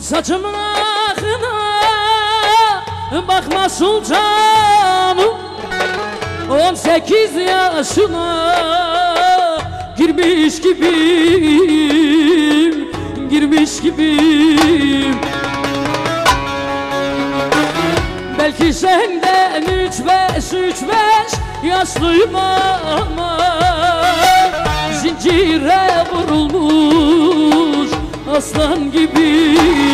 Saçımın akına bakma sultanım 18 yaşına girmiş gibiyim Girmiş gibiyim. Belki senden üç beş üç beş yaşlıyım ama Zincire vurulmuş aslan gibiyim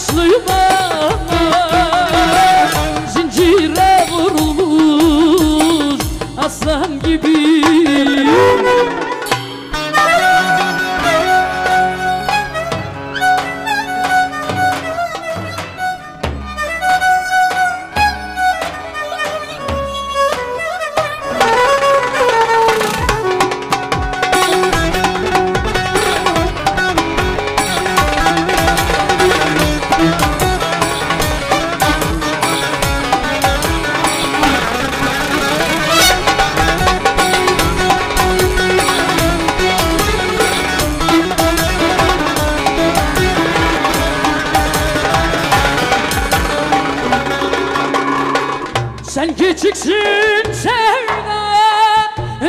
yaşlıyım Zincire vurulmuş aslan gibiyim Sen küçüksün sevda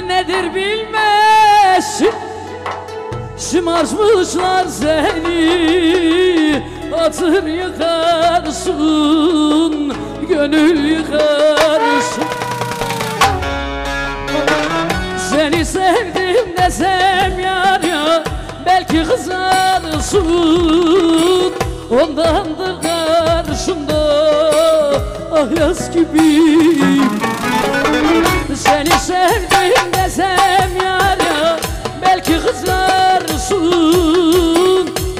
nedir bilmezsin? Şımartmışlar seni Atır yıkarsın Gönül yıkarsın. Seni sevdim desem yar ya Belki kızarsın. Ondandır karşımda Ah yaz gibiyim Seni sevdim desem yar ya Belki kızarsın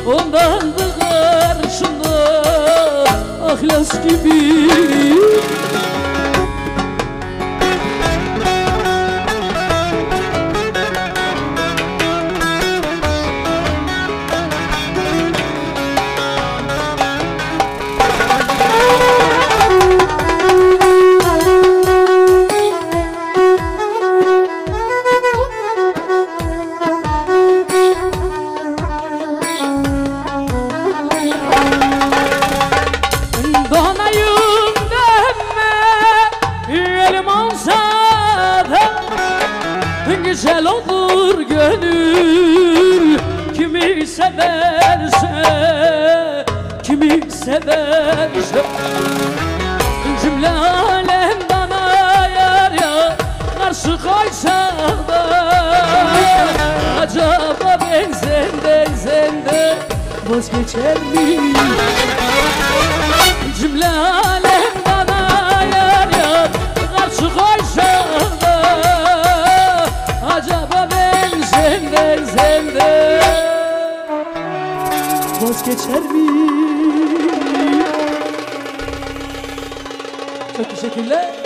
Ondandır karşımda Ah yaz gibiyim Güzel olur gönül Kimi severse Kimi severse. Cümle alem bana yar ya Karşı koysa da Acaba ben senden senden Vazgeçer miyim Cümle alem Vazgeçer miyim? Çok teşekkürler.